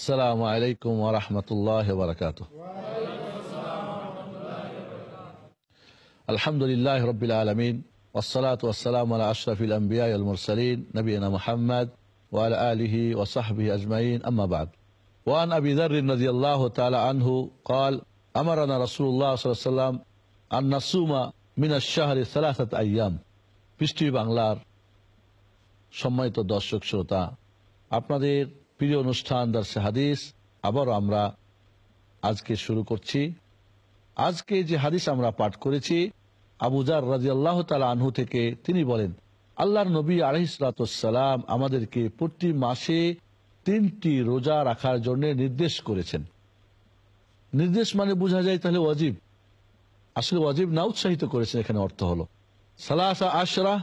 আসসালামু আলাইকুম ওরহমতুল্লাহ বারকাত আলহামদুলিল্লাহ রবিল আলমিন والصلاة والسلام على أشرف الأنبياء والمرسلين نبينا محمد وعلى آله وصحبه أجمعين أما بعد وعن أبي ذر رضي الله تعالى عنه قال أمرنا رسول الله صلى الله عليه وسلم أن نصوم من الشهر ثلاثة أيام পৃষ্টি বাংলার সম্মানিত দর্শক শ্রোতা আপনাদের প্রিয় অনুষ্ঠান দার্সে হাদিস, আবারও আমরা আজকে শুরু করছি। আজকে যে হাদিস আমরা পাঠ করেছি আবুজার রাজি আল্লাহ তালা আনহু থেকে তিনি বলেন, আল্লাহর নবী আলহিসাম আমাদেরকে প্রতি মাসে তিনটি রোজা রাখার জন্য নির্দেশ করেছেন। নির্দেশ মানে বোঝা যায় তাহলে ওয়াজিব। আসলে ওয়াজিব না উৎসাহিত করেছেন এখানে অর্থ হলো, সালাসা আশরা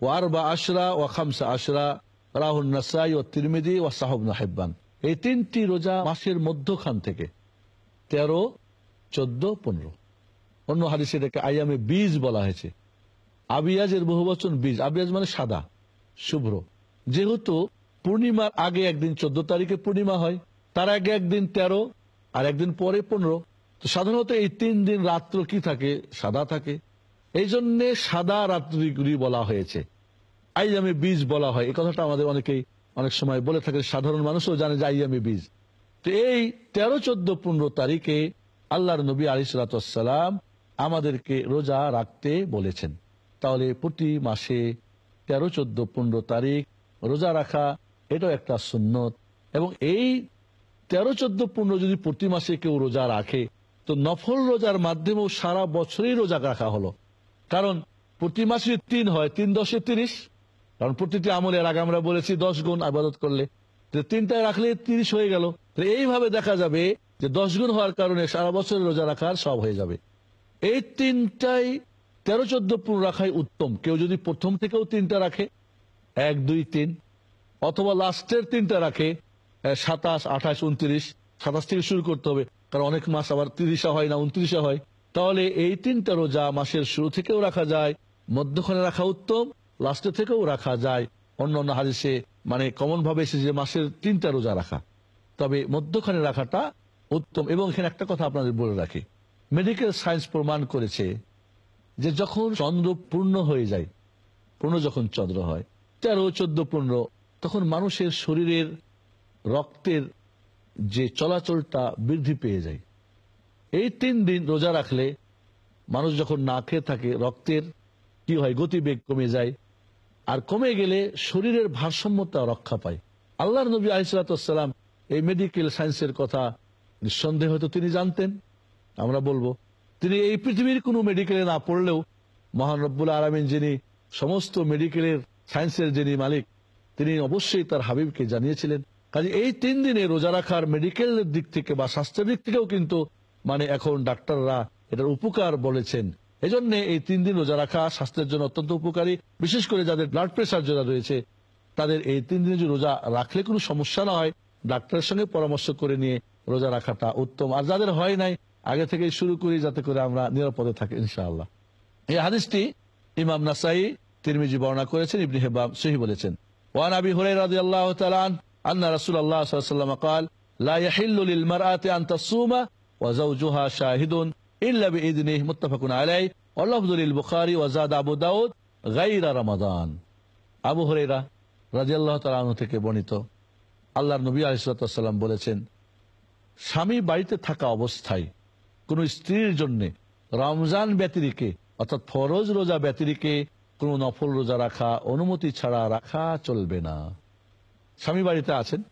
ও আরবা আশরা ও খামসা আশরা রাহুল নাসাই ও তিরমিদি ও সাহব নাহেবান এই তিনটি রোজা মাসের মধ্যখান থেকে তেরো, চোদ্দ, পনেরো। অন্য হাদিসে এটাকে আয়ামে বীজ বলা হয়েছে। আবিয়াজের বহু বচন বীজ। আবিয়াজ মানে সাদা, শুভ্র। যেহেতু পূর্ণিমার আগে একদিন চোদ্দ তারিখে পূর্ণিমা হয়, তার আগে একদিন তেরো, আর একদিন পরে পনেরো। তো সাধারণত এই তিন দিন রাত্র কি থাকে? সাদা থাকে। এই জন্যে সাদা রাত্রিগুলি বলা হয়েছে। আইয়ামে বীজ বলা হয়। এই কথাটা আমাদের অনেকেই অনেক সময় বলে থাকে, সাধারণ মানুষও জানে যে আইয়ামে বীজ। তো এই তেরো, চোদ্দ, পনেরো তারিখে আল্লাহর নবী আলিসালাম আমাদেরকে রোজা রাখতে বলেছেন। তাহলে প্রতি মাসে তেরো, চোদ্দ, পনেরো তারিখ রোজা রাখা, এটাও একটা সুন্নত। এবং এই তেরো, চোদ্দ, পনেরো যদি প্রতি মাসে কেউ রোজা রাখে, তো নফল রোজার মাধ্যমেও সারা বছরই রোজা রাখা হলো। কারণ প্রতি মাসে তিন হয়, তিন দশে তিরিশ কারণ প্রতিটি আমলের আগে আমরা বলেছি দশ গুণ আবাদত করলে। তিনটায় রাখলে তিরিশ হয়ে গেল। এইভাবে দেখা যাবে যে দশ গুণ হওয়ার কারণে সারা বছর রোজা রাখার সব হয়ে যাবে। এই তিনটাই তেরো চোদ্দ পনেরো রাখাই উত্তম। কেউ যদি প্রথম থেকেও তিনটা রাখে, এক, দুই, তিন, অথবা লাস্টের তিনটা রাখে সাতাশ, আঠাশ, উনত্রিশ, সাতাশ থেকে শুরু করতে হবে, কারণ অনেক মাস আবার তিরিশে হয় না, উনত্রিশে হয়। তাহলে এই তিনটা রোজা মাসের শুরু থেকেও রাখা যায়, মধ্যখানে রাখা উত্তম লাস্টে থেকেও রাখা যায়। অন্য অন্য হাদিসে মানে কমন ভাবে এসেছে যে মাসের তিনটা রোজা রাখা। তবে মধ্যখানে রাখাটা উত্তম। এবং এখানে একটা কথা আপনাদের বলে রাখি। মেডিকেল সায়েন্স প্রমাণ করেছে যে যখন চন্দ্র পূর্ণ হয়ে যায়, পূর্ণ যখন চন্দ্র হয়, তেরো, চোদ্দ পূর্ণ তখন মানুষের শরীরের রক্তের যে চলাচলটা বৃদ্ধি পেয়ে যায়। এই তিন দিন রোজা রাখলে মানুষ যখন না খেয়ে থাকে, রক্তের কি হয়, গতিবেগ কমে যায় আর কমে গেলে শরীরের ভারসাম্যতা রক্ষা পায়। আল্লাহর নবী আলিসাল্লাম এই মেডিকেল সায়েন্সের কথা নিঃসন্দেহ হয়তো তিনি জানতেন। আমরা বলব, তিনি এই পৃথিবীর কোনো মেডিকেলে না পড়লেও মহান রব্বুল আলমিন যিনি সমস্ত মেডিকেলের সায়েন্সের যিনি মালিক, তিনি অবশ্যই তার হাবিবকে জানিয়েছিলেন। কাজে এই তিন দিনে রোজা রাখার মেডিকেলের দিক থেকে বা স্বাস্থ্যের দিক থেকেও কিন্তু মানে এখন ডাক্তাররা এটার উপকার বলেছেন। এজন্য এই তিন দিন রোজা রাখা স্বাস্থ্যের জন্য অত্যন্ত উপকারী বিশেষ করে যাদের ব্লাড প্রেশার যারা রয়েছে তাদের এই তিন দিনে যদি রোজা রাখলে কোনো সমস্যা না হয় ডাক্তারের সঙ্গে পরামর্শ করে নিয়ে রোজা রাখাটা উত্তম আর যাদের হয় নাই আগে থেকে শুরু করি যাতে করে আমরা নিরাপদে থাকি ইনশাআল্লাহ এই হাদিসটি ইমাম নাসাই তিরমিজি বর্ণনা করেছেন ইবনি হেবাম সহি বলেছেন ওয়ান আবি হুরাই রাদিয়াল্লাহু তাআলা আন্না রাসূলুল্লাহ সাল্লাল্লাহু আলাইহি ওয়াসাল্লাম قال لا يحل للمرأة أن تصوم وزوجها شاهد মুত্তাফাকুন আবু দাউদ আবু থেকে নবী বলেছেন, স্বামী বাড়িতে থাকা অবস্থায় কোন স্ত্রীর জন্য রমজান ব্যতিরিকে অর্থাৎ ফরজ রোজা ব্যতিরিকে কোনো নফল রোজা রাখা, অনুমতি ছাড়া রাখা চলবে না। স্বামী বাড়িতে আছেন,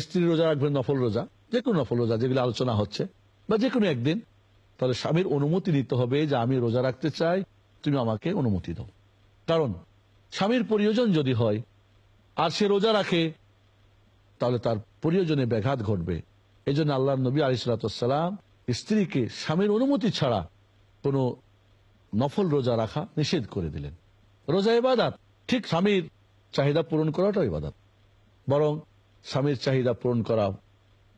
স্ত্রী রোজা রাখবেন নফল রোজা, যে কোনো নফল রোজা যেগুলো আলোচনা হচ্ছে, বা যে কোনো একদিন তাহলে স্বামীর অনুমতি নিতে হবে যে আমি রোজা রাখতে চাই, তুমি আমাকে অনুমতি দাও। কারণ স্বামীর প্রয়োজন যদি হয়, আর সে রোজা রাখে, তাহলে তার প্রয়োজনে ব্যাঘাত ঘটবে। এই জন্য আল্লাহ নবী আলিসাল্লাম স্ত্রীকে স্বামীর অনুমতি ছাড়া কোনো নফল রোজা রাখা নিষেধ করে দিলেন। রোজা ইবাদাত, ঠিক স্বামীর চাহিদা পূরণ করাটাও ইবাদাত। বরং স্বামীর চাহিদা পূরণ করা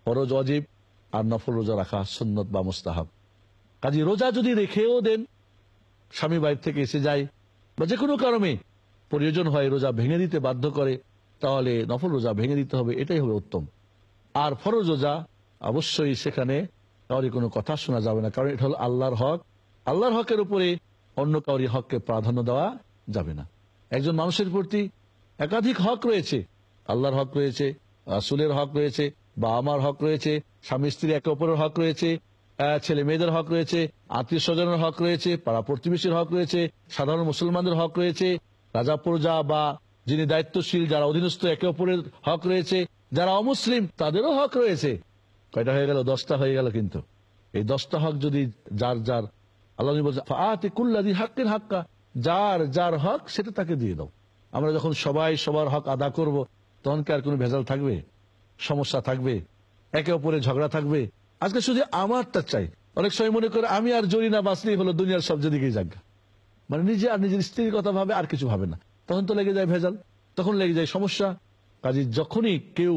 ফরজ অজীব আর নফল রোজা রাখা সুন্নত বা মুস্তাহাব। কাজে রোজা যদি রেখেও দেন, স্বামী বাইর থেকে এসে যায় বা যে কোনো কারণে প্রয়োজন হয় রোজা ভেঙে দিতে বাধ্য করে, তাহলে নফল রোজা ভেঙে দিতে হবে, এটাই হবে উত্তম। আর ফরজ রোজা অবশ্যই সেখানে কাউরি কোনো কথা শোনা যাবে না, কারণ এটা হলো আল্লাহর হক। আল্লাহর হকের উপরে অন্য কাউরি হককে প্রাধান্য দেওয়া যাবে না। একজন মানুষের প্রতি একাধিক হক রয়েছে। আল্লাহর হক রয়েছে, রাসুলের হক রয়েছে, বা আমার হক রয়েছে স্বামী স্ত্রী একে অপরের হক রয়েছে ছেলে মেয়েদের হক রয়েছে আত্মীয় স্বজনের হক রয়েছে, পাড়া প্রতিবেশীর হক রয়েছে, সাধারণ মুসলমানদের হক রয়েছে, রাজা প্রজা বা যিনি দায়িত্বশীল, যারা অধীনস্থ, একে অপরের হক রয়েছে, যারা অমুসলিম, তাদেরও হক রয়েছে। কয়টা হয়ে গেল? দশটা হয়ে গেল কিন্তু। এই দশটা হক যদি যার যার, আল্লাহ কুল্লাদি হাক্কের হাক্কা যার যার হক, সেটা তাকে দিয়ে দাও। আমরা যখন সবাই সবার হক আদা করব, তখন কি আর কোনো ভেজাল থাকবে? সমস্যা থাকবে? একে অপরে ঝগড়া থাকবে? আজকে শুধু আমারটা চাই। অনেক সময় মনে করে আমি আর জরি না, বাঁচলেই হলো দুনিয়ার সব যেদিকে জায়গা মানে নিজে আর নিজের স্ত্রীর কথা ভাবে আর কিছু ভাবে না। তখন তো লেগে যায় ভেজাল, তখন লেগে যায় সমস্যা। কাজে যখনই কেউ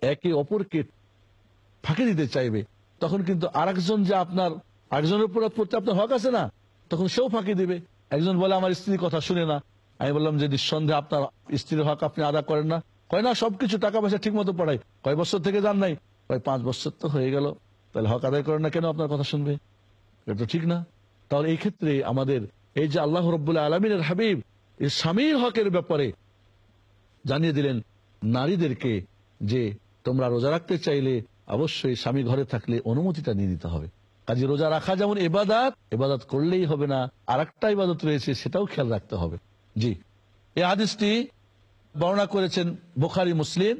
একে অপরকে ফাঁকি দিতে চাইবে, তখন কিন্তু আরেকজন যে আপনার, আরেকজনের উপর প্রতি আপনার হক আছে না, তখন সেও ফাঁকি দিবে। একজন বলে, আমার স্ত্রীর কথা শুনে না। আমি বললাম, যে নিঃসন্দেহে আপনার স্ত্রীর হক আপনি আদা করেন না। কয়, না, সবকিছু টাকা পয়সা ঠিক মতো পড়াই কয়, বছর থেকে যান নাই। কয় পাঁচ বছর তো হয়ে গেল। তাহলে হক আদায় করে না কেন আপনার কথা শুনবে? এটা ঠিক না। তাহলে এই ক্ষেত্রে আমাদের এই যে আল্লাহ রব্বুল্লাহ আলমিনের হাবিব, এই স্বামীর হকের ব্যাপারে জানিয়ে দিলেন নারীদেরকে যে তোমরা রোজা রাখতে চাইলে অবশ্যই স্বামী ঘরে থাকলে অনুমতিটা নিয়ে নিতে হবে। কাজে রোজা রাখা যেমন এবাদাত এবাদাত করলেই হবে না আর একটা ইবাদত রয়েছে, সেটাও খেয়াল রাখতে হবে। জি। এই হাদিসটি বর্ণনা করেছেন বোখারি, মুসলিম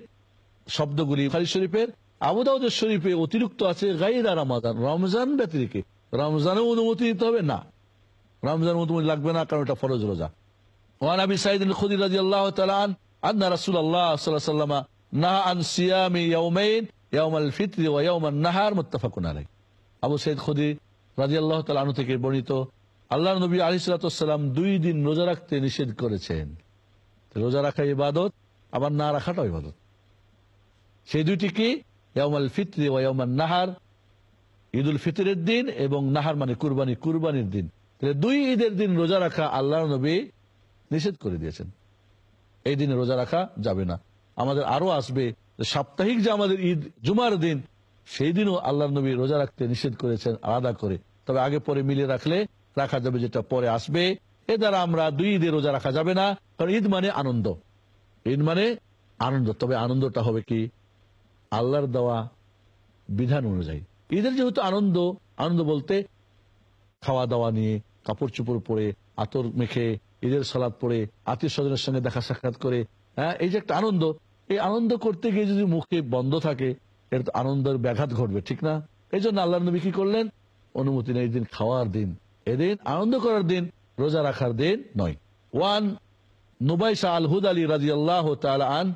শব্দগুলি শরীফের আবুদাউদের শরীফে অতিরিক্ত আছে গাইরা রামাজান রমজান ব্যতিরিকে। রমজানে অনুমতি দিতে হবে? না। রমজান অনুমতি লাগবে না, কারণ এটা ফরজ রোজা। ওয়ান আবি সাইদ খুদি রাজি আল্লাহ তালান আন্না রাসুল আল্লাহ সাল্লাম না আন সিয়ামি ইয়াউমাইন, ইয়াউমাল ফিতরি ওয়া ইয়াউমাল নাহার, মুত্তাফাকুন আলাইহি। আবু সাইদ খুদি রাজি আল্লাহ তালান থেকে বর্ণিত আল্লাহ নবী আলি সালাতাম দুই দিন রোজা রাখতে নিষেধ করেছেন। রোজা রাখা ইবাদত, আবার না রাখাটাও ইবাদত। সেই দুইটি কি? ইয়ামাল ফিত্রি ওয়ামাল নাহার, ঈদুল ফিতরের দিন এবং নাহার মানে কুরবানি, কুরবানির দিন। তাহলে দুই ঈদের দিন রোজা রাখা আল্লাহ নবী নিষেধ করে দিয়েছেন। এই দিনে রোজা রাখা যাবে না। আমাদের আরও আসবে সাপ্তাহিক যে আমাদের ঈদ, জুমার দিন, সেই দিনও আল্লাহ নবী রোজা রাখতে নিষেধ করেছেন, আলাদা করে। তবে আগে পরে মিলিয়ে রাখলে রাখা যাবে, যেটা পরে আসবে। এ দ্বারা আমরা দুই ঈদে রোজা রাখা যাবে না, কারণ ঈদ মানে আনন্দ। ঈদ মানে আনন্দ। তবে আনন্দটা হবে কি? আল্লাহর দেওয়া বিধান অনুযায়ী ঈদের যেহেতু আনন্দ আনন্দ বলতে খাওয়া দাওয়া নিয়ে কাপড় চোপড় পরে আতর মেখে ঈদের সালাদ পরে আত্মীয় স্বজনের সঙ্গে দেখা সাক্ষাৎ করে হ্যাঁ এই যে একটা আনন্দ এই আনন্দ করতে গিয়ে যদি মুখে বন্ধ থাকে এর তো আনন্দের ব্যাঘাত ঘটবে ঠিক না এই জন্য আল্লাহ নবী কি করলেন অনুমতি নেই দিন খাওয়ার দিন এদিন আনন্দ করার দিন রোজা রাখার দিন নয় ওয়ান নুবাইশা আল হুদ আলী রাজি আল্লাহ আন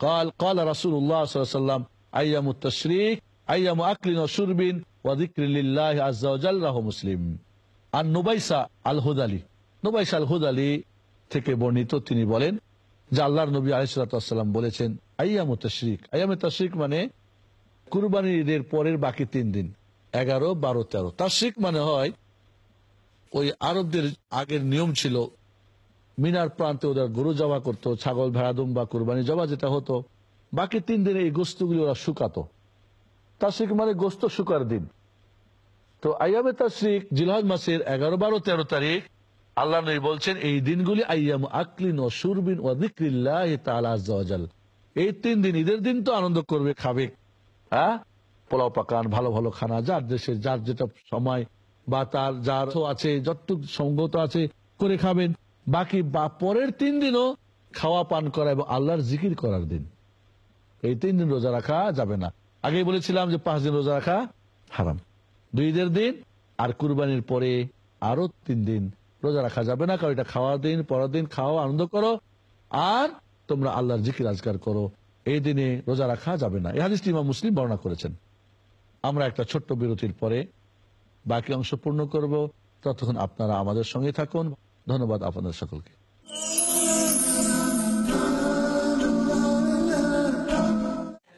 قال قال رسول الله صلى الله عليه وسلم আইয়াম সুরবিন মুসলিম। আর থেকে বর্ণিত তিনি বলেন, যে আল্লাহর নবী আলিসাল্লাম বলেছেন, আয়াম তশরিক। আয়াম তশরিক মানে কুরবানি ঈদের পরের বাকি তিন দিন, এগারো, বারো, তেরো। তশরিক মানে হয়, ওই আরবদের আগের নিয়ম ছিল, মিনার প্রান্তে ওদের গরু জমা করতো, ছাগল ভেড়া দুম্বা কুরবানি জমা যেটা হতো বাকি তিন দিনে এই গোস্তগুলি ওরা শুকাতো। তাশরিক মানে গোস্ত শুকার দিন। তো আয়ামে তাশরিক জিলহজ মাসের এগারো, বারো, তেরো তারিখ আল্লাহ নবী বলছেন, এই দিনগুলি আইয়াম আকলিন ও সুরবিন ও দিক্রিল্লাহ তাআলা আজ্জা ওয়া জাল। এই তিন দিন ঈদের দিন তো আনন্দ করবে, খাবে। হ্যাঁ? পোলাও পাকান, ভালো ভালো খানা, যার দেশে, যার যেটা সময় বা তার, যার আছে, যতটুক সঙ্গত আছে, করে খাবেন। বাকি বা পরের তিন দিনও খাওয়া, পান করা এবং আল্লাহর জিকির করার দিন। এই তিন দিন রোজা রাখা যাবে না। আগেই বলেছিলাম যে পাঁচ দিন রোজা রাখা হারাম। দুই ঈদের দিন আর কুরবানির পরে আরও তিন দিন রোজা রাখা যাবে না, কারণ এটা খাওয়ার দিন, পরের দিন খাওয়া আনন্দ করো। আর তোমরা আল্লাহর জিকির আজগার করো। এই দিনে রোজা রাখা যাবে না। এই ইমাম মুসলিম বর্ণনা করেছেন। আমরা একটা ছোট্ট বিরতির পরে বাকি অংশ পূর্ণ করব। ততক্ষণ আপনারা আমাদের সঙ্গে থাকুন। ধন্যবাদ আপনাদের সকলকে।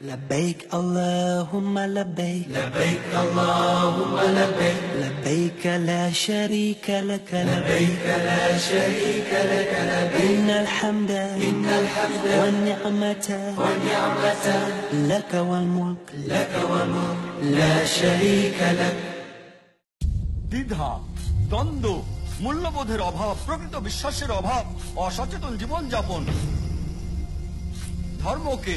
لبيك اللهم لبيك لبيك اللهم لبيك لبيك لا شريك لك لبيك لا شريك لك لبيك إن الحمد إن الحمد والنعمة والنعمة لك والملك لك والملك لا شريك لك দ্বিধা দ্বন্দ্ব মূল্যবোধের অভাব প্রকৃত বিশ্বাসের অভাব অসচেতন জীবনযাপন ধর্মকে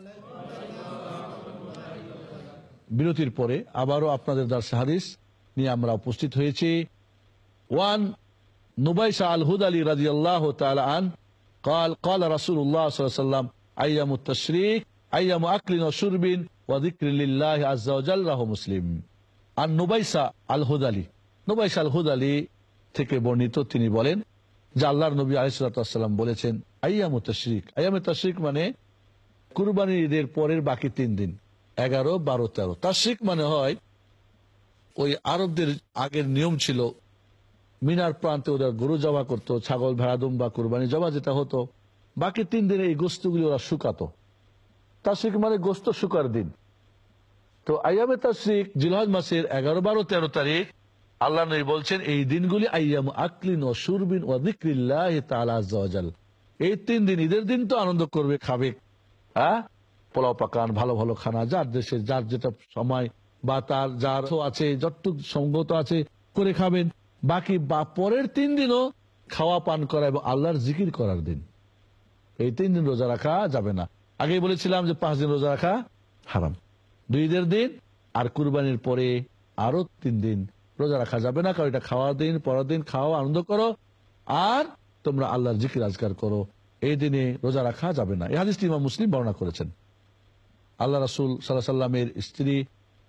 বিরতির পরে আবারও আপনাদের দার হাদিস নিয়ে আমরা উপস্থিত হয়েছি ওয়ান নুবাইসা আল হুদ আলী রাজি আল্লাহ আন قال قال رسول الله صلى الله عليه وسلم أيام التشريك أيام أكل وشرب وذكر لله عز وجل রাহ মুসলিম আর নুবাইসা আল হুদালি নুবাইসা আল হুদালি থেকে বর্ণিত তিনি বলেন যে আল্লাহর নবী আলিসাল্লাম বলেছেন আইয়াম তশরিক আইয়াম তশরিক মানে কুরবানির ঈদের পরের বাকি তিন দিন এগারো, বারো, তেরো। তাশরিক মানে হয়, ওই আরবদের আগের নিয়ম ছিল, মিনার প্রান্তে ওরা গরু জমা করতো, ছাগল ভেড়া, দুম্বা, কুরবানি, জমা যেটা হতো, বাকি তিন দিনে এই গোস্তগুলি ওরা শুকাতো। তাশরিক মানে গোস্ত শুকার দিন। তো আয়ামে তাশরিক জিলহজ মাসের এগারো, বারো, তেরো তারিখ আল্লাহ নবী বলছেন, এই দিনগুলি আইয়াম আকলিন ও সুরবিন ও দিক্রিল্লাহ। এই তিন দিন ঈদের দিন তো আনন্দ করবে, খাবে। হ্যাঁ পোলাও পাকান, ভালো ভালো খানা, যার দেশে, যার যেটা সময় বা তার, যার আছে, যতটুক সঙ্গত আছে, করে খাবেন। বাকি বা পরের তিন দিনও খাওয়া পান করা এবং আল্লাহর জিকির করার দিন। এই তিন দিন রোজা রাখা যাবে না। আগেই বলেছিলাম যে পাঁচ দিন রোজা রাখা হারাম। দুই ঈদের দিন আর কুরবানির পরে আরও তিন দিন রোজা রাখা যাবে না, কারণ এটা খাওয়ার দিন, পরের দিন খাওয়া, আনন্দ করো। আর তোমরা আল্লাহর জিকির আজগার করো। এই দিনে রোজা রাখা যাবে না। এই হাদিসটি ইমাম মুসলিম বর্ণনা করেছেন। আল্লাহ রাসুল সাল্লাহ সাল্লামের স্ত্রী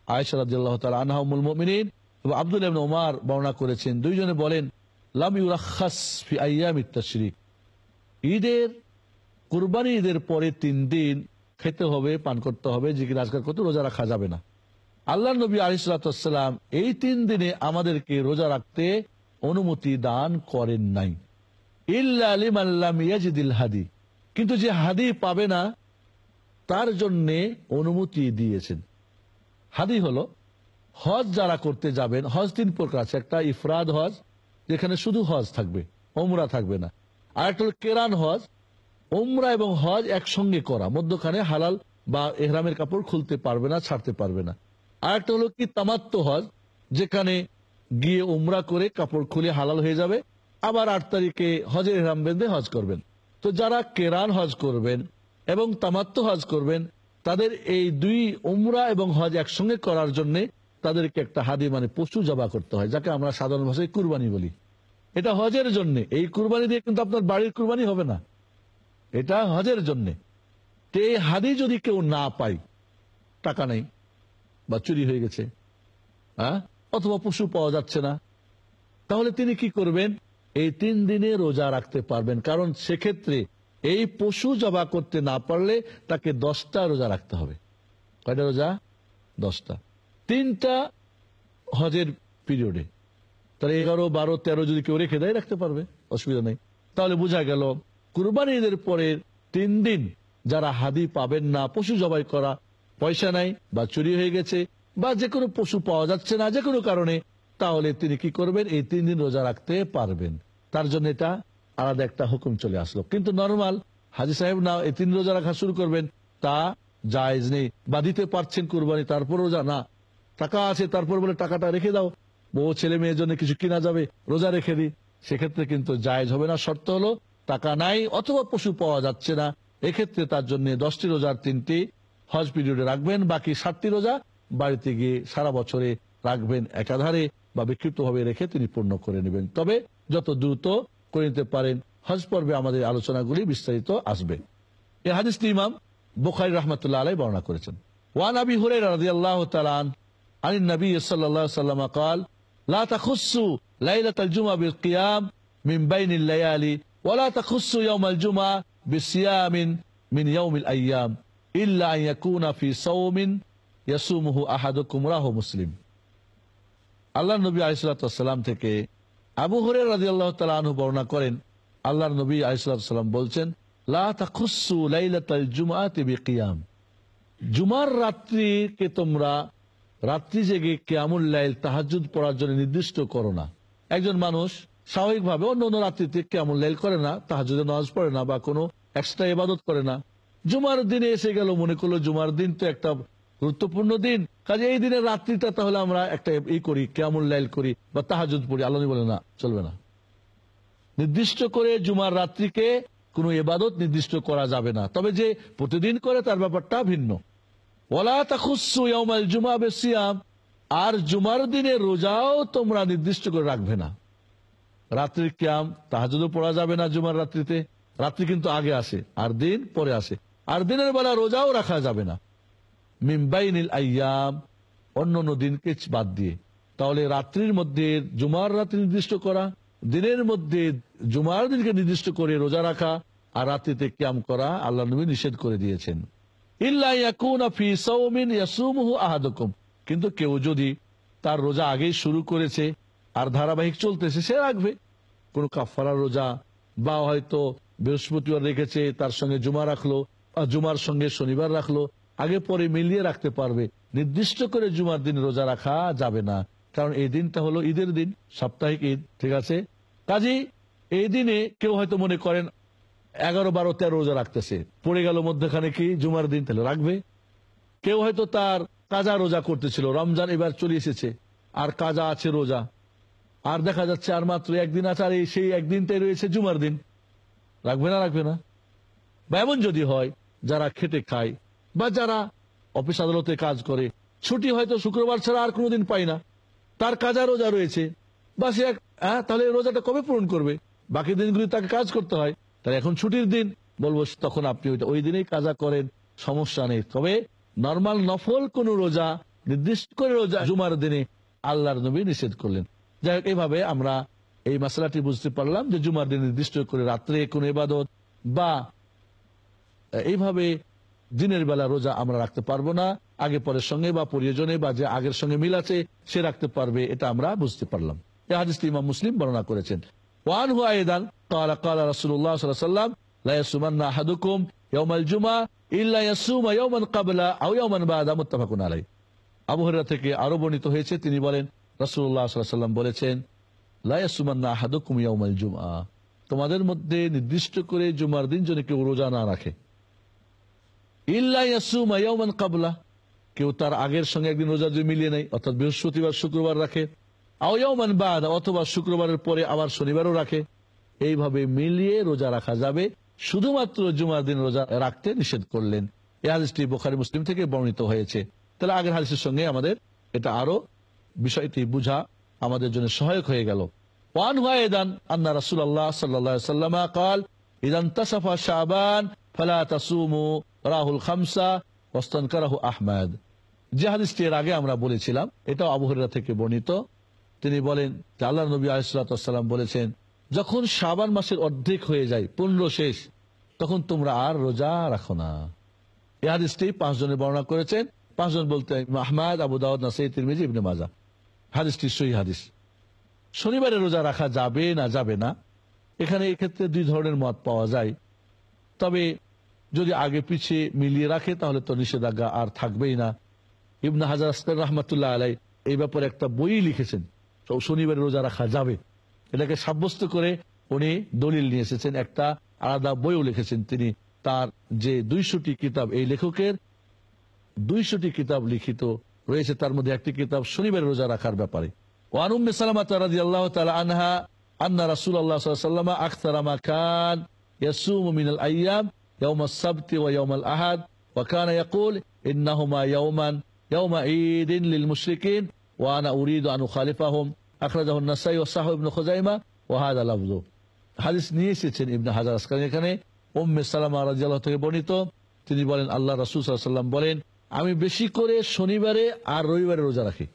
আয়সা রাদিয়াল্লাহু তাআলা আনহা উম্মুল মুমিনিন এবং আব্দুল ইবনে ওমর বর্ণনা করেছেন। দুইজনে বলেন ঈদের কুরবানি ঈদের পরে তিন দিন খেতে হবে, পান করতে হবে, জিকির আজগার করতে রোজা রাখা যাবে না। আল্লাহ নবী আলিসাল্লাম এই তিন দিনে আমাদেরকে রোজা রাখতে অনুমতি দান করেন নাই। ইল্লা আলিম আল্লাহ ইয়াজিদিল হাদি। কিন্তু যে হাদি পাবে না তার জন্য অনুমতি দিয়েছেন। হাদি হলো, হজ যারা করতে যাবেন, হজ তিন প্রকার আছে। একটা ইফরাদ হজ, যেখানে শুধু হজ থাকবে, ওমরা থাকবে না। আর একটা হলো কেরান হজ, ওমরা এবং হজ একসঙ্গে করা। মধ্যখানে হালাল বা এহরামের কাপড় খুলতে পারবে না, ছাড়তে পারবে না। আর একটা হলো কি তামাত্ম হজ, যেখানে গিয়ে উমরা করে কাপড় খুলে হালাল হয়ে যাবে। আবার আট তারিখে হজের এহরাম বেঁধে হজ করবেন। তো যারা কেরান হজ করবেন এবং তামাত্ম হজ করবেন। তাদের এই দুই উমরা এবং হজ একসঙ্গে করার জন্য তাদেরকে একটা হাদি মানে পশু জবা করতে হয়, যাকে আমরা সাধারণ ভাষায় কুরবানি বলি। এটা হজের জন্য। এই কুরবানি দিয়ে কিন্তু আপনার বাড়ির কুরবানি হবে না। এটা হজের জন্য। এই হাদি যদি কেউ না পায়, টাকা নেই বা চুরি হয়ে গেছে হ্যাঁ? অথবা পশু পাওয়া যাচ্ছে না, তাহলে তিনি কি করবেন? এই তিন দিনে রোজা রাখতে পারবেন। কারণ সেক্ষেত্রে এই পশু জবা করতে না পারলে তাকে দশটা রোজা রাখতে হবে। কয়টা রোজা? দশটা। তিনটা হজের পিরিয়ডে তাহলে এগারো, বারো, তেরো যদি কেউ রেখে দেয়, রাখতে পারবে। অসুবিধা নেই। তাহলে বোঝা গেল কুরবানি ঈদের পরের তিন দিন যারা হাদি পাবেন না, পশু জবাই করা, পয়সা নাই বা চুরি হয়ে গেছে বা যে কোনো পশু পাওয়া যাচ্ছে না যে কোনো কারণে, তাহলে তিনি কি করবেন? এই তিন দিন রোজা রাখতে পারবেন। তার জন্য এটা আলাদা একটা হুকুম চলে আসলো। কিন্তু নর্মাল হাজি সাহেব না, এই তিন রোজা রাখা শুরু করবেন, তা জায়েজ নেই। বা দিতে পারছেন কুরবানি, তারপর রোজা, না। টাকা আছে, তারপর বলে টাকাটা রেখে দাও। বউ, ছেলে, মেয়ের জন্য কিছু কিনা যাবে, রোজা রেখে দিই সেক্ষেত্রে কিন্তু জায়েজ হবে না, শর্ত হলো টাকা নাই, অথবা পশু পাওয়া যাচ্ছে না। এক্ষেত্রে তার জন্য দশটি রোজার তিনটি হজ পিরিয়ডে রাখবেন, বাকি সাতটি রোজা বাড়িতে গিয়ে সারা বছরে রাখবেন একাধারে বা বিক্ষিপ্ত ভাবে রেখে তিনি পূর্ণ করে নেবেন। তবে যত দ্রুত করে নিতে পারেন হজ পর্বে আমাদের আলোচনাগুলি বিস্তারিত আসবে এ হাদিসটি ইমাম বুখারি রহমতুল্লাহ আলাই বর্ণনা করেছেন ওয়ান আবি হুরে রাজি আল্লাহ তালান عن النبي صلى الله عليه وسلم قال لا تخصوا ليلة الجمعة بالقيام من بين الليالي ولا تخصوا يوم الجمعة بصيام من يوم الأيام إلا أن يكون في صوم يصومه أحدكم راه مسلم আল্লাহ নবী আলিসাল্লাম থেকে আবু হরে রাজি আল্লাহ তালু বর্ণনা করেন আল্লাহ নবী আলিসাল্লাম বলছেন তোমরা রাত্রি জেগে কেয়ামুল লাইল তাহাজুদ পড়ার জন্য নির্দিষ্ট করো না। একজন মানুষ স্বাভাবিকভাবে অন্য অন্য রাত্রিতে কেয়ামুল লাইল করে না তাহাজুদে নামাজ পড়ে না বা কোনো এক্সট্রা ইবাদত করে না। জুমার দিনে এসে গেল, মনে করল জুমার দিন তো একটা গুরুত্বপূর্ণ দিন। কাজে এই দিনের রাত্রিটা তাহলে আমরা একটা ই করি, কেয়ামুল লাইল করি বা তাহাজুদ পড়ি। আল্লাহ বলে, না, চলবে না। নির্দিষ্ট করে জুমার রাত্রিকে কোনো এবাদত নির্দিষ্ট করা যাবে না। তবে যে প্রতিদিন করে তার ব্যাপারটা ভিন্ন। আর জুমার দিনে রোজাও তোমরা নির্দিষ্ট করে রাখবে না। রাত্রির ক্যাম তাহাজুদও পড়া যাবে না জুমার রাত্রিতে। রাত্রি কিন্তু আগে আসে, আর দিন পরে আসে। আর দিনের বেলা রোজাও রাখা যাবে না। মিমবাইনিল আয়াম অন্য অন্য দিনকে বাদ দিয়ে। তাহলে রাত্রির মধ্যে জুমার রাত্রি নির্দিষ্ট করা, দিনের মধ্যে জুমার দিনকে নির্দিষ্ট করে রোজা রাখা, আর রাত্রিতে ক্যাম করা আল্লাহ নবী নিষেধ করে দিয়েছেন। কিন্তু কেউ যদি তার রোজা আগেই শুরু করেছে, আর ধারাবাহিক চলতেছে, সে রাখবে। কোন কাফারা রোজা বা হয়তো বৃহস্পতিবার রেখেছে, তার সঙ্গে জুমা রাখল জুমার সঙ্গে শনিবার রাখল আগে পরে মিলিয়ে রাখতে পারবে। নির্দিষ্ট করে জুমার দিন রোজা রাখা যাবে না। কারণ এই দিনটা হলো ঈদের দিন, সাপ্তাহিক ঈদ, ঠিক আছে? কাজী এই দিনে কেউ হয়তো মনে করেন, এগারো বারো তেরো রোজা রাখতেছে। পড়ে গেল মধ্যখানে কি জুমার দিন, তাহলে রাখবে? কেউ হয়তো তার কাজা রোজা করতেছিল, রমজান এবার চলে এসেছে, আর কাজা আছে রোজা। আর দেখা যাচ্ছে আর মাত্র একদিন আছে, আর এই সেই একদিনটাই রয়েছে জুমার দিন। রাখবে না রাখবে না? বা এমন যদি হয়, যারা খেটে খায় বা যারা অফিস আদালতে কাজ করে, ছুটি হয়তো শুক্রবার ছাড়া আর কোনোদিন পাই না। তার কাজা রোজা রয়েছে। বা সে তাহলে রোজাটা কবে পূরণ করবে? বাকি দিনগুলি তাকে কাজ করতে হয়। তাহলে এখন ছুটির দিন। বলব, তখন আপনি ওইটা ওই দিনেই কাজা করেন, সমস্যা নেই। তবে নর্মাল, নফল কোন রোজা, নির্দিষ্ট করে রোজা, জুমার দিনে আল্লাহর নবী নিষেধ করলেন। যাই হোক এইভাবে আমরা এই মশলাটি বুঝতে পারলাম যে জুমার দিন নির্দিষ্ট করে রাত্রে কোন ইবাদত বা এইভাবে দিনের বেলা রোজা আমরা রাখতে পারব না। আগে পরের সঙ্গে বা প্রয়োজনে বা যে আগের সঙ্গে মিল আছে, সে রাখতে পারবে, এটা আমরা বুঝতে পারলাম। ইমাম মুসলিম বর্ণনা করেছেন। ওয়ান হুয়া এদান কালা কালা রাসুল্লাহ সাল্লাম থেকে আরও বর্ণিত হয়েছে, তিনি বলেন, রাসূলুল্লাহ সাল্লাল্লাহু আলাইহি বলেছেন, লা ইয়াসুমান্না আহাদুকুম ইয়ামাল জুমআ। তোমাদের মধ্যে নির্দিষ্ট করে জুমার দিন যেন কেউ রোজা না রাখে। ইল্লাইয়াসুমাইয়াউমান কাবলা। কেউ তার আগের সঙ্গে একদিন রোজা যদি মিলিয়ে নেয়, অর্থাৎ বৃহস্পতিবার, শুক্রবার রাখে আওয়াউমান বাদ, অথবা শুক্রবারের পরে আবার শনিবারও রাখে। এইভাবে মিলিয়ে রোজা রাখা যাবে। শুধুমাত্র জুমার দিন রোজা রাখতে নিষেধ করলেন। এই হাদিসটি বোখারি মুসলিম থেকে বর্ণিত হয়েছে। তাহলে আগের হাদিসের সঙ্গে আমাদের এটা আরও বিষয়টি বুঝা আমাদের জন্য সহায়ক হয়ে গেল। ওয়ান ওয়াইদান আন্না রাসুল আল্লাহ সাল্লাহ সাল্লামা কাল, ইদান তাসাফা শাহবান ফালা তাসুমু রাহুল খামসা, ওয়াস্তানকারাহু আহমদ। যে হাদিসটি এর আগে আমরা বলেছিলাম, এটাও আবু হুরায়রা থেকে বর্ণিত। তিনি বলেন আল্লাহ নবী আলাইসাল্লাম বলেছেন, যখন শাবান মাসের অর্ধেক হয়ে যায়, পনেরো শেষ, তখন তোমরা আর রোজা রাখো না। এই হাদিসটি পাঁচজনে বর্ণনা করেছেন। পাঁচজন বলতে আহমাদ, আবু দাউদ নাসাই তিরমিজি, ইবনে মাজা হাদিসটি সহি হাদিস। শনিবারে রোজা রাখা যাবে না যাবে না। এখানে এক্ষেত্রে দুই ধরনের মত পাওয়া যায়। তবে যদি আগে পিছিয়ে মিলিয়ে রাখে, তাহলে তো নিষেধাজ্ঞা আর থাকবেই না। ইবনা হাজার আসকার রহমতুল্লাহ আলাই এই ব্যাপারে একটা বই লিখেছেন। শনিবারে রোজা রাখা যাবে। এটাকে সাব্যস্ত করে উনি দলিল নিয়ে এসেছেন। একটা আলাদা বইও লিখেছেন তিনি। তার যে দুইশোটি কিতাব, এই লেখকের দুইশোটি কিতাব লিখিত রয়েছে। তার মধ্যে একটি কিতাব শনিবারে রোজা রাখার ব্যাপারে। আল্লাহ আনহা আন্না রাসূলুল্লাহ সাল্লাল্লাহু আলাইহি ওয়াসাল্লাম আকতারা মা কান ইয়াসুমু মিনাল আইয়াম يوم السبت ويوم الأحد وكان يقول إنهما يوما يوم عيد للمشركين وأنا أريد أن أخالفهم أخرجه النسائي وصححه ابن خزيمة وهذا لفظه হাদিস নিয়ে এসেছেন ইবনে হাজার আসকানি এখানে উম্মে সালামা রাজিয়াল্লাহ থেকে বর্ণিত তিনি বলেন আল্লাহ রাসূল সাল্লাল্লাহু আলাইহি ওয়াসাল্লাম বলেন আমি বেশি করে শনিবারে আর রবিবারে রোজা রাখি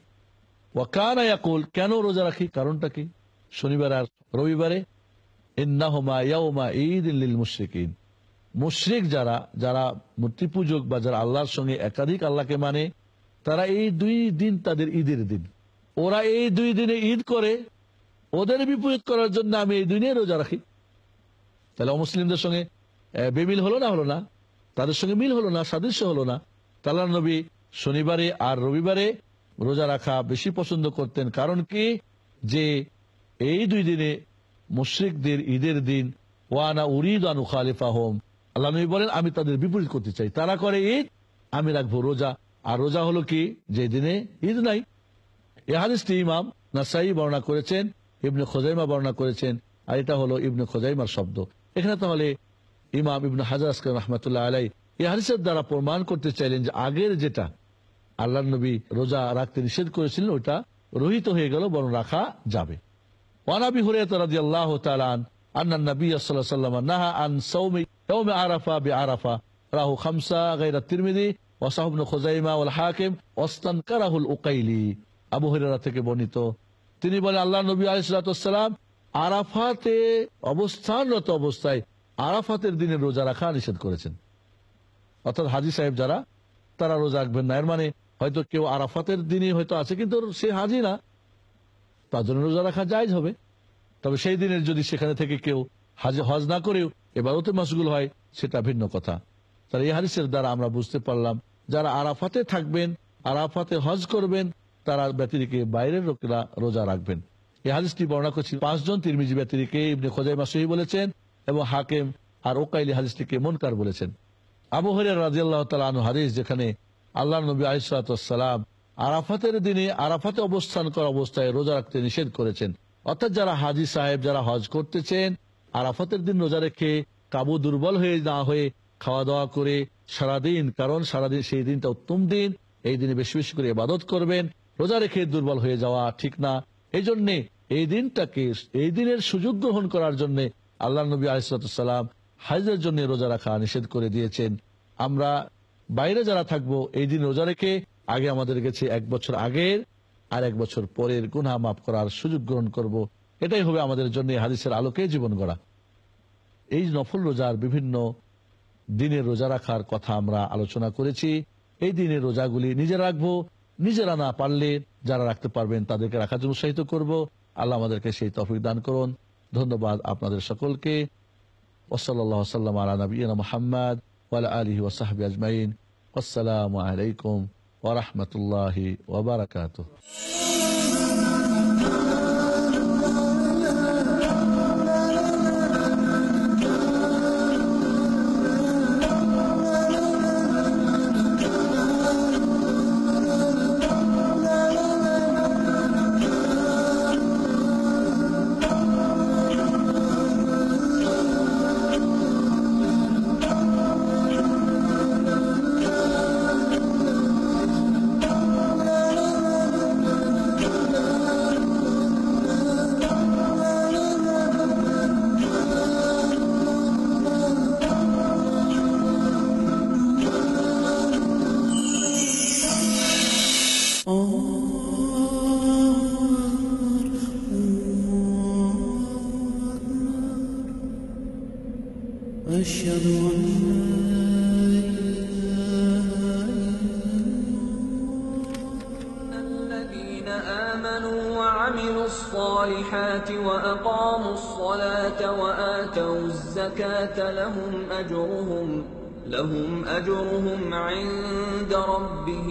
ওয়াকানা ইয়াকুল কেন রোজা রাখি কারণটা কি শনিবার আর রবিবারে ইন্নাহুমা ইয়াউমা ঈদিন লিল মুশরিকিন মুশরিক যারা যারা মূর্তি পূজক বা যারা আল্লাহর সঙ্গে একাধিক আল্লাহকে মানে তারা এই দুই দিন তাদের ঈদের দিন। ওরা এই দুই দিনে ঈদ করে, ওদের বিপরীত করার জন্য আমি এই দিনে রোজা রাখি। তাহলে অমুসলিমদের সঙ্গে বেমিল হলো না হলো না? তাদের সঙ্গে মিল হলো না, সাদৃশ্য হলো না? তাল্লাহ নবী শনিবারে আর রবিবারে রোজা রাখা বেশি পছন্দ করতেন। কারণ কি? যে এই দুই দিনে মুশ্রিকদের ঈদের দিন ওয়ানা উরিদ আনু খালিফা হোম আল্লাহ নবী বলেন, আমি তাদের বিপরীত করতে চাই। তারা করে ঈদ, আমি রাখব রোজা। আর রোজা হলো কি? যে দিনে ঈদ নাই। এ ইমাম নাসাই বর্ণনা করেছেন, ইবনে খোজাইমা বর্ণনা করেছেন, আর এটা হলো ইবনে খোজাইমার শব্দ। এখানে তাহলে ইমাম ইবনে হাজার আসকার রহমতুল্লাহ আলাই হাদিসের দ্বারা প্রমাণ করতে চাইলেন যে আগের যেটা আল্লাহ নবী রোজা রাখতে নিষেধ করেছিলেন, ওটা রহিত হয়ে গেল, বরং রাখা যাবে। ওয়ানাবি হুরায়রা রাদিয়াল্লাহু তাআলা আন আন্না নবী সাল্লাল্লাহু আলাইহি ওয়াসাল্লাম নাহা আন সাওমি ইয়াউম আরাফা বিআরাফা রাহু খামসা গায়রা তিরমিজি ওয়া সাহিব ইবনে খুজাইমা ওয়াল হাকিম ওয়াস্তানকারাহুল উকাইলি আবু হুরায়রা থেকে বর্ণিত। তিনি বলেন, আল্লাহ নবী আলাইহিস আরাফাতে অবস্থানরত অবস্থায় আরাফাতের দিনে রোজা রাখা নিষেধ করেছেন। অর্থাৎ হাজি সাহেব যারা, তারা রোজা রাখবেন না। এর মানে হয়তো কেউ আরাফাতের দিনই হয়তো আছে, কিন্তু সে হাজি না। তার জন্য রোজা রাখা জায়জ হবে। তবে সেই দিনের যদি সেখানে থেকে কেউ হাজে, হজ না করেও এবারতে মাসগুল হয়, সেটা ভিন্ন কথা। তাহলে এই হাদিসের দ্বারা আমরা বুঝতে পারলাম, যারা আরাফাতে থাকবেন, আরাফাতে হজ করবেন, তারা ব্যতিরিকে বাইরের লোকেরা রোজা রাখবেন। এই হাদিসটি বর্ণনা করছি পাঁচজন তিরমিজি ব্যতিরিকে, ইবনে খোজাইমা সহি বলেছেন এবং হাকেম আর ওকাইলি হাদিসটিকে মনকার বলেছেন। আবু হরিয়ার রাজিয়াল্লাহ তালা আনু হাদিস যেখানে আল্লাহ নবী আলিসালাম আরাফাতের দিনে আরাফাতে অবস্থান করা অবস্থায় রোজা রাখতে নিষেধ করেছেন। অর্থাৎ যারা হাজি সাহেব যারা হজ করতেছেন, আরাফাতের দিন রোজা রেখে কাবু দুর্বল হয়ে না হয়ে খাওয়া দাওয়া করে সারাদিন, কারণ সারাদিন সেই দিনটা উত্তম দিন, এই দিনে বেশি বেশি করে ইবাদত করবেন, রোজা রেখে দুর্বল হয়ে যাওয়া ঠিক না। এই জন্যে এই দিনটাকে, এই দিনের সুযোগ গ্রহণ করার জন্য আল্লাহ নবী আলিসাল্লাম হাজের জন্য রোজা রাখা নিষেধ করে দিয়েছেন। আমরা বাইরে যারা থাকব, এই দিন রোজা রেখে আগে আমাদের গেছে এক বছর আগের আর এক বছর পরের গুনা মাফ করার সুযোগ গ্রহণ করব। এটাই হবে আমাদের জন্য হাদিসের আলোকে জীবন গড়া। এই নফল রোজার বিভিন্ন দিনের রোজা রাখার কথা আমরা আলোচনা করেছি। এই দিনের রোজাগুলি নিজে রাখব, নিজেরা না পারলে যারা রাখতে পারবেন তাদেরকে রাখার জন্য উৎসাহিত করব। আল্লাহ আমাদেরকে সেই তফিক দান করুন। ধন্যবাদ আপনাদের সকলকে। ওসল্লাহ সাল্লাম মোহাম্মদ ওয়ালা আলহি ওসাহাবি আজমাইন। আসসালামু আলাইকুম ورحمة الله وبركاته.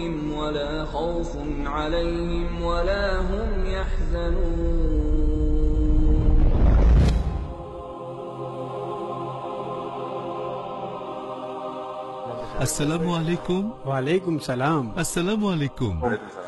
عليهم وَلَا خَوْفٌ عَلَيْهِمْ وَلَا هُمْ يَحْزَنُونَ. السلام عليكم. وعليكم السلام. السلام عليكم. وعليكم السلام.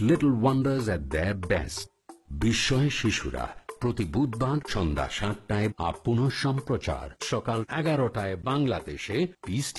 Little wonders at their best বিস্ময় শিশুরা, প্রতি বুধবার সন্ধ্যা সাতটায় আপ পুনঃ সম্প্রচার। সকাল এগারোটায় বাংলাদেশে পিস